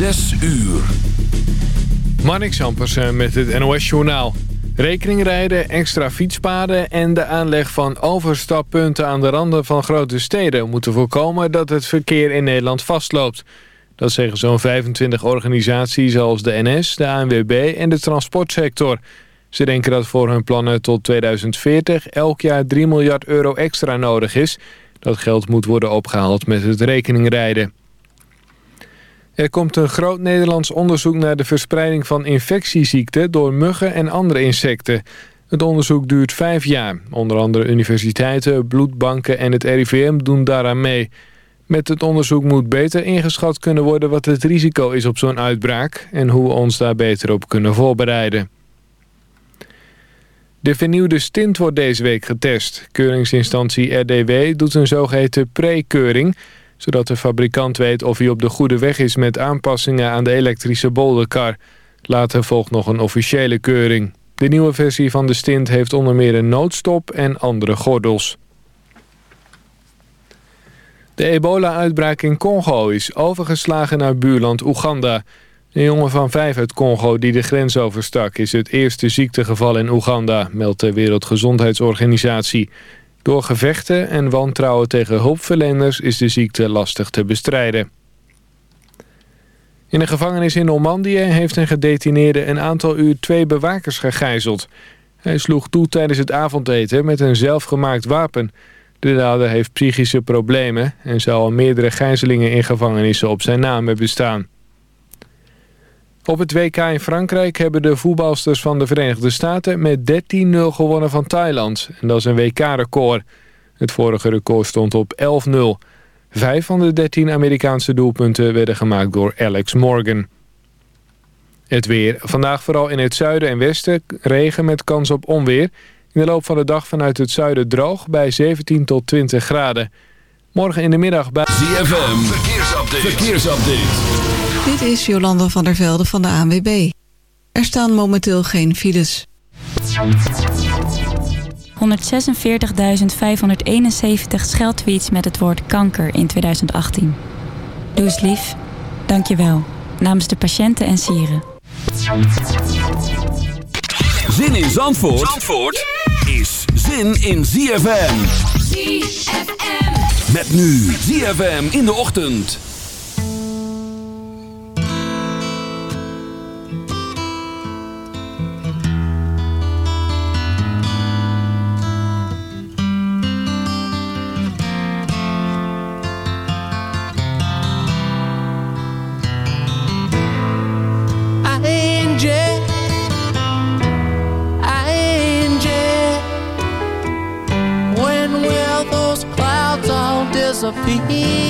Zes uur. Marnix Ampersen met het NOS-journaal. Rekeningrijden, extra fietspaden en de aanleg van overstappunten aan de randen van grote steden... moeten voorkomen dat het verkeer in Nederland vastloopt. Dat zeggen zo'n 25 organisaties zoals de NS, de ANWB en de transportsector. Ze denken dat voor hun plannen tot 2040 elk jaar 3 miljard euro extra nodig is. Dat geld moet worden opgehaald met het rekeningrijden. Er komt een groot Nederlands onderzoek naar de verspreiding van infectieziekten door muggen en andere insecten. Het onderzoek duurt vijf jaar. Onder andere universiteiten, bloedbanken en het RIVM doen daaraan mee. Met het onderzoek moet beter ingeschat kunnen worden wat het risico is op zo'n uitbraak... en hoe we ons daar beter op kunnen voorbereiden. De vernieuwde stint wordt deze week getest. Keuringsinstantie RDW doet een zogeheten pre-keuring zodat de fabrikant weet of hij op de goede weg is met aanpassingen aan de elektrische bolderkar. Later volgt nog een officiële keuring. De nieuwe versie van de stint heeft onder meer een noodstop en andere gordels. De ebola-uitbraak in Congo is overgeslagen naar buurland Oeganda. Een jongen van vijf uit Congo die de grens overstak... is het eerste ziektegeval in Oeganda, meldt de Wereldgezondheidsorganisatie. Door gevechten en wantrouwen tegen hulpverleners is de ziekte lastig te bestrijden. In een gevangenis in Normandië heeft een gedetineerde een aantal uur twee bewakers gegijzeld. Hij sloeg toe tijdens het avondeten met een zelfgemaakt wapen. De dader heeft psychische problemen en zou al meerdere gijzelingen in gevangenissen op zijn naam hebben bestaan. Op het WK in Frankrijk hebben de voetbalsters van de Verenigde Staten met 13-0 gewonnen van Thailand. En dat is een WK-record. Het vorige record stond op 11-0. Vijf van de 13 Amerikaanse doelpunten werden gemaakt door Alex Morgan. Het weer. Vandaag vooral in het zuiden en westen regen met kans op onweer. In de loop van de dag vanuit het zuiden droog bij 17 tot 20 graden. Morgen in de middag bij... ZFM. Verkeersupdate. Verkeersupdate. Dit is Jolanda van der Velde van de ANWB. Er staan momenteel geen files. 146.571 scheldtweets met het woord kanker in 2018. Doe eens lief. Dank je wel. Namens de patiënten en sieren. Zin in Zandvoort, Zandvoort is zin in ZFM. ZFM. Met nu ZFM in de ochtend. philosophy.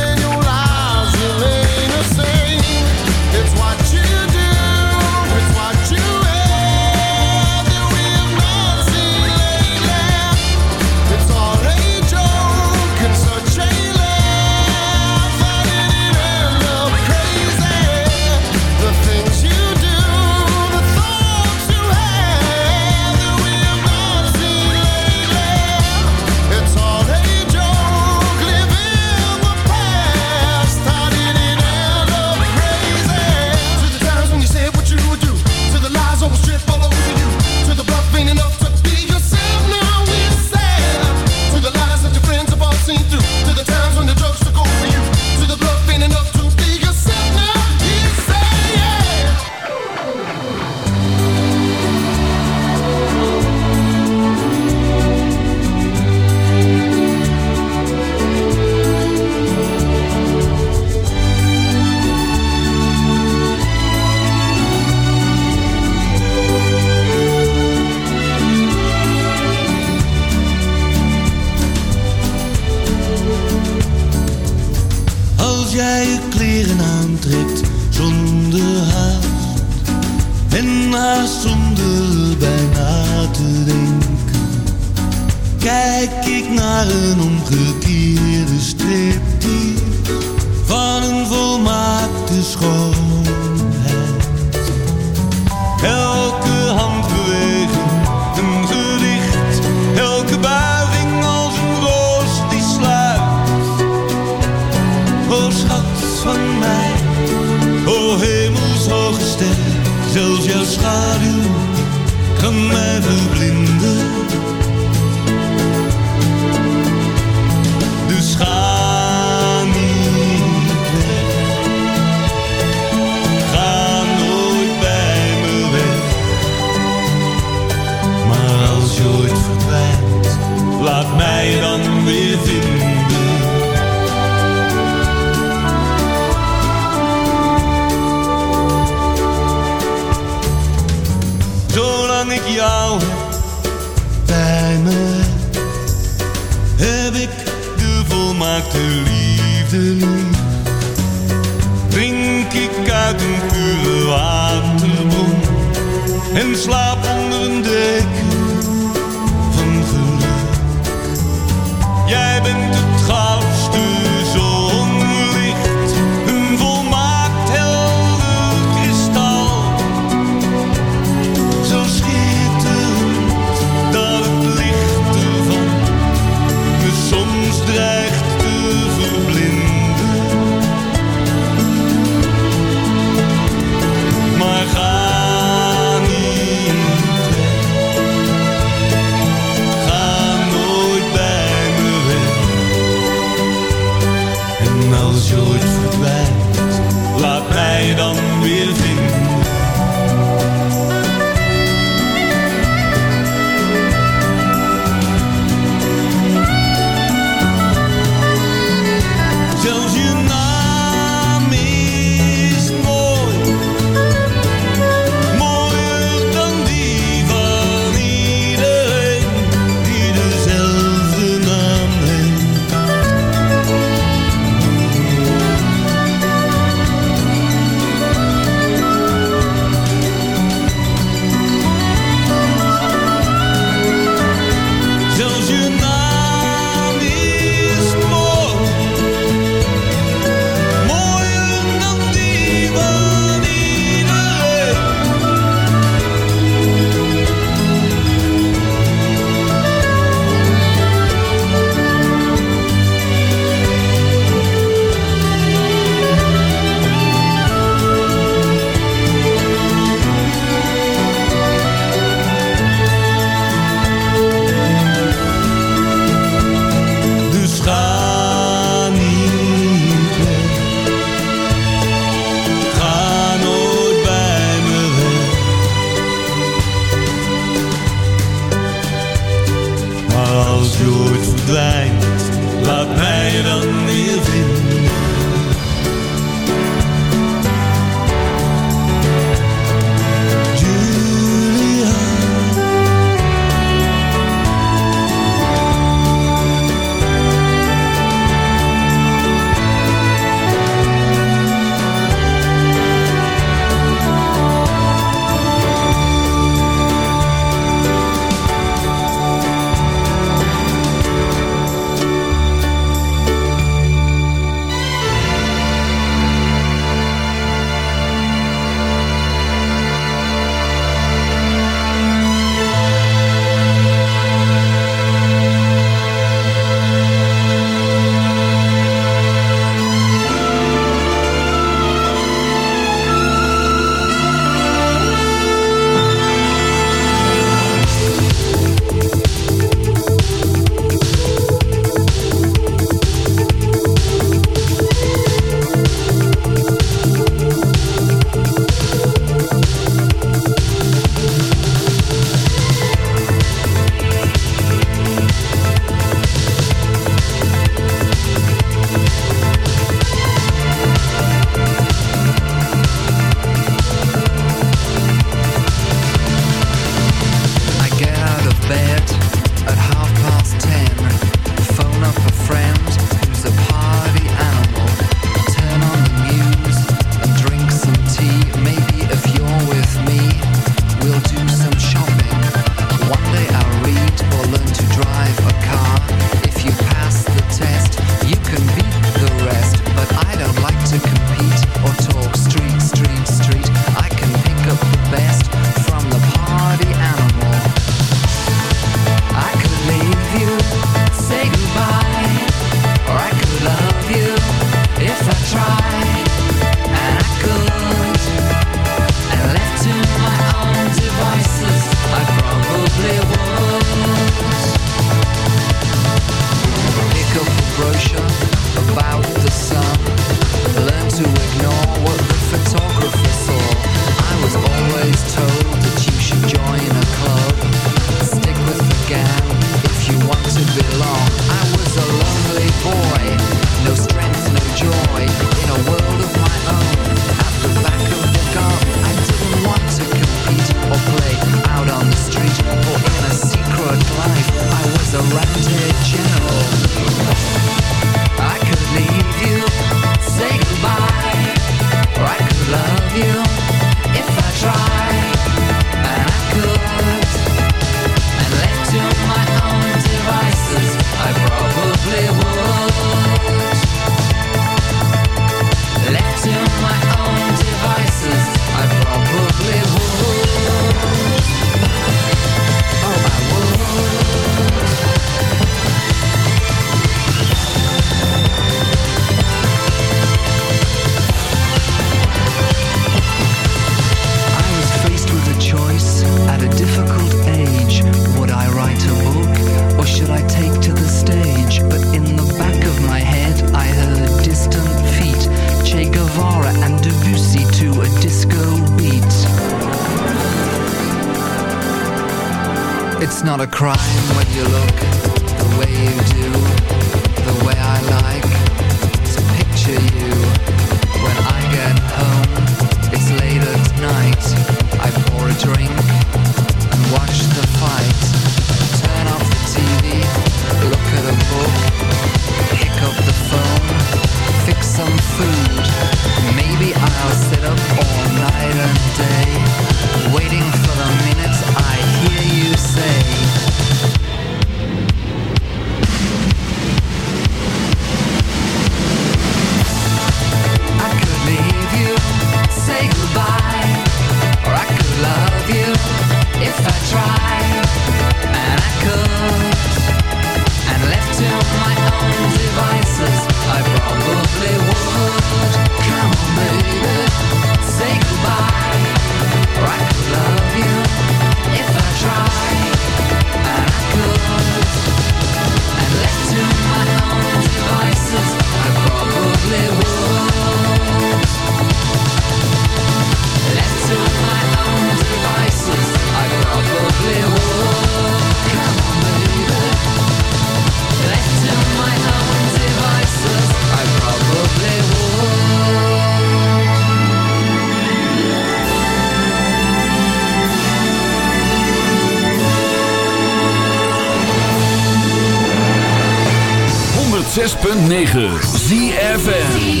106.9 ZFN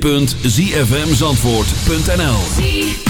www.zfmzandvoort.nl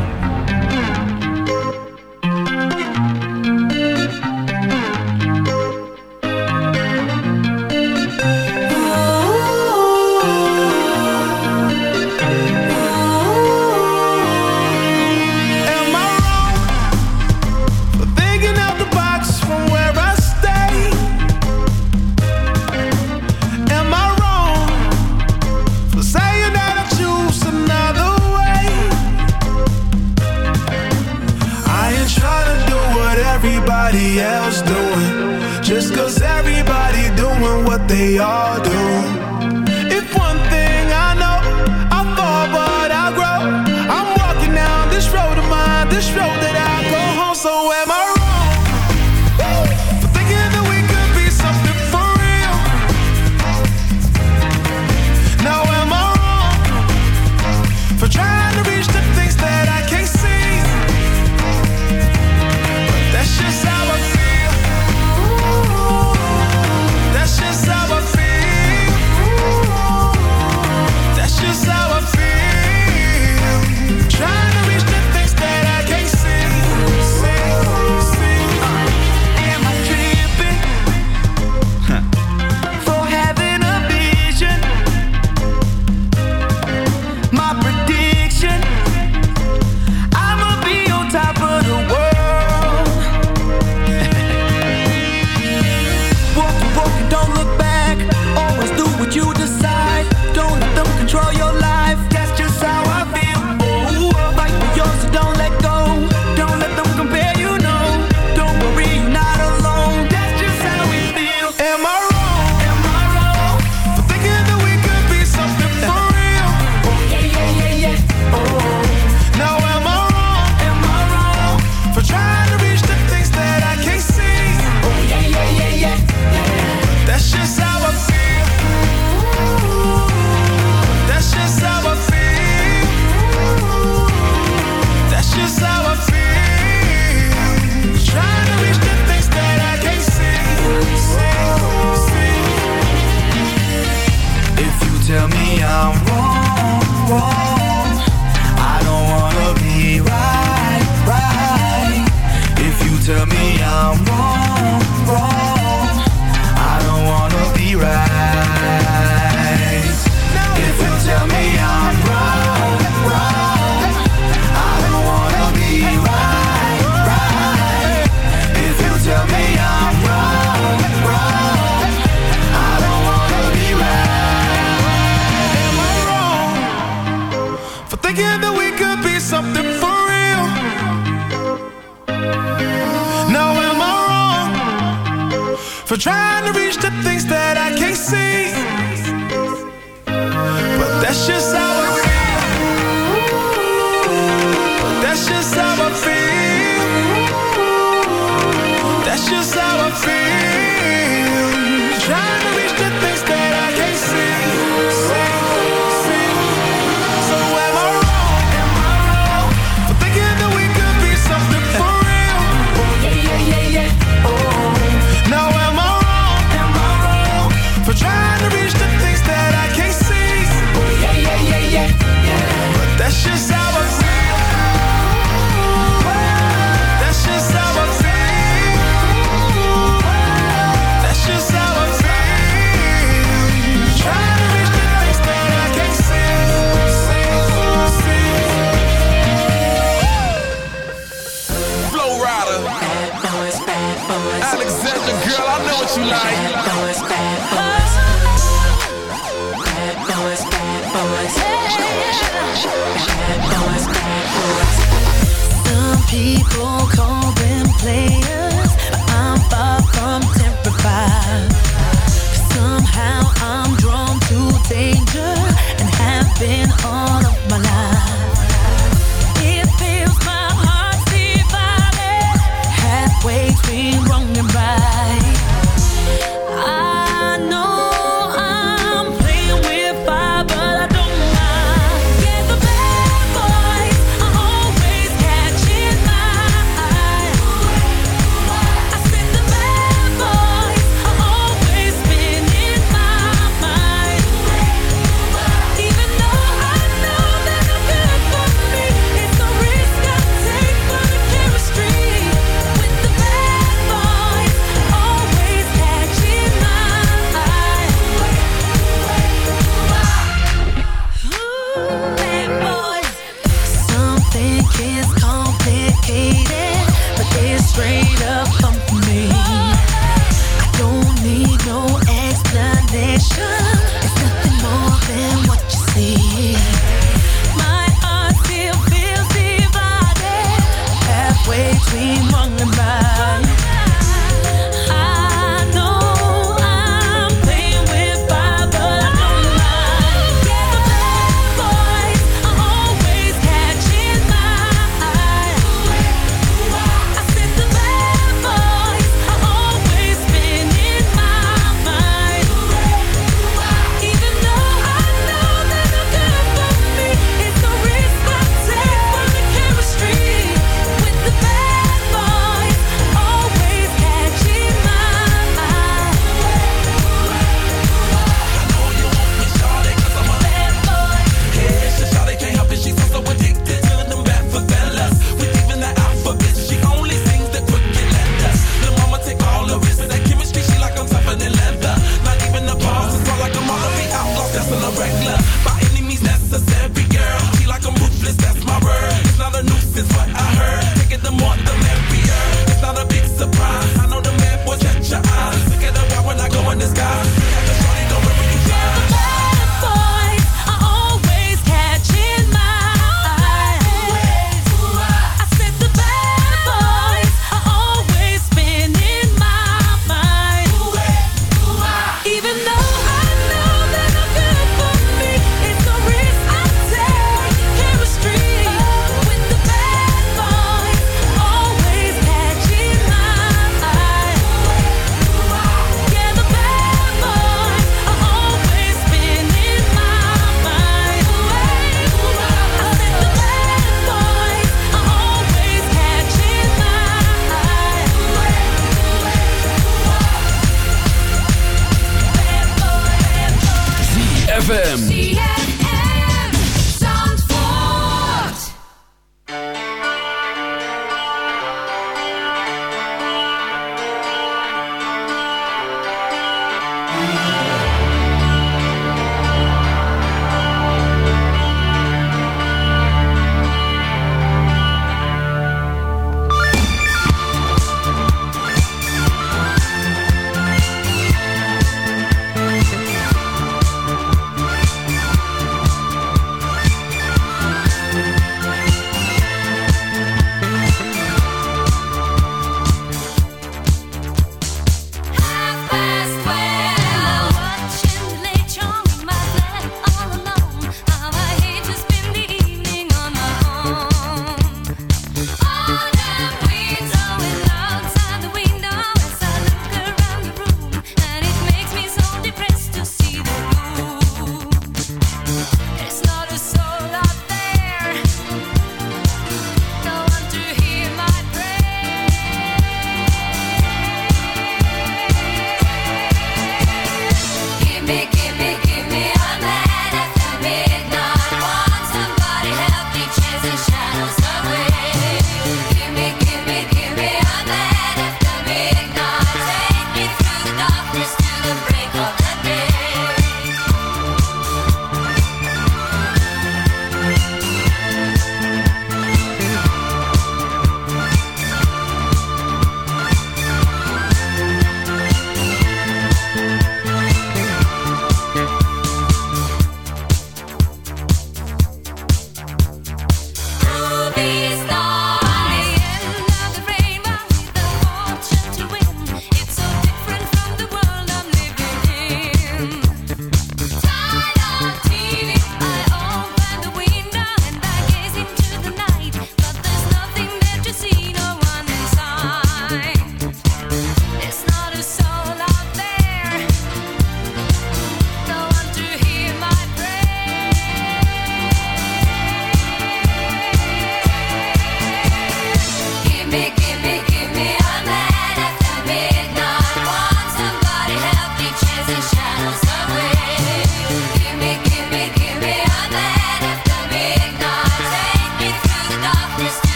try. People call them players, I'm far from terrified. Somehow I'm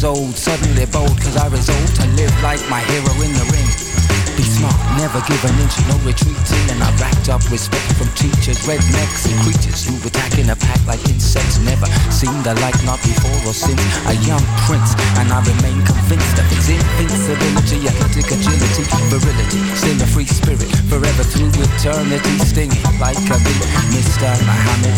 years old, suddenly bold, cause I resolved to live like my hero in the ring. Be smart, never give an inch, no retreating. And I racked up respect from teachers, rednecks, and creatures who attack in a pack like insects. Never seen the like, not before or since. A young prince, and I remain convinced of his invincibility, athletic agility, virility. Still a free spirit, forever through eternity, stinging like a bee. Mr. Muhammad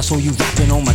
I saw you rapping on my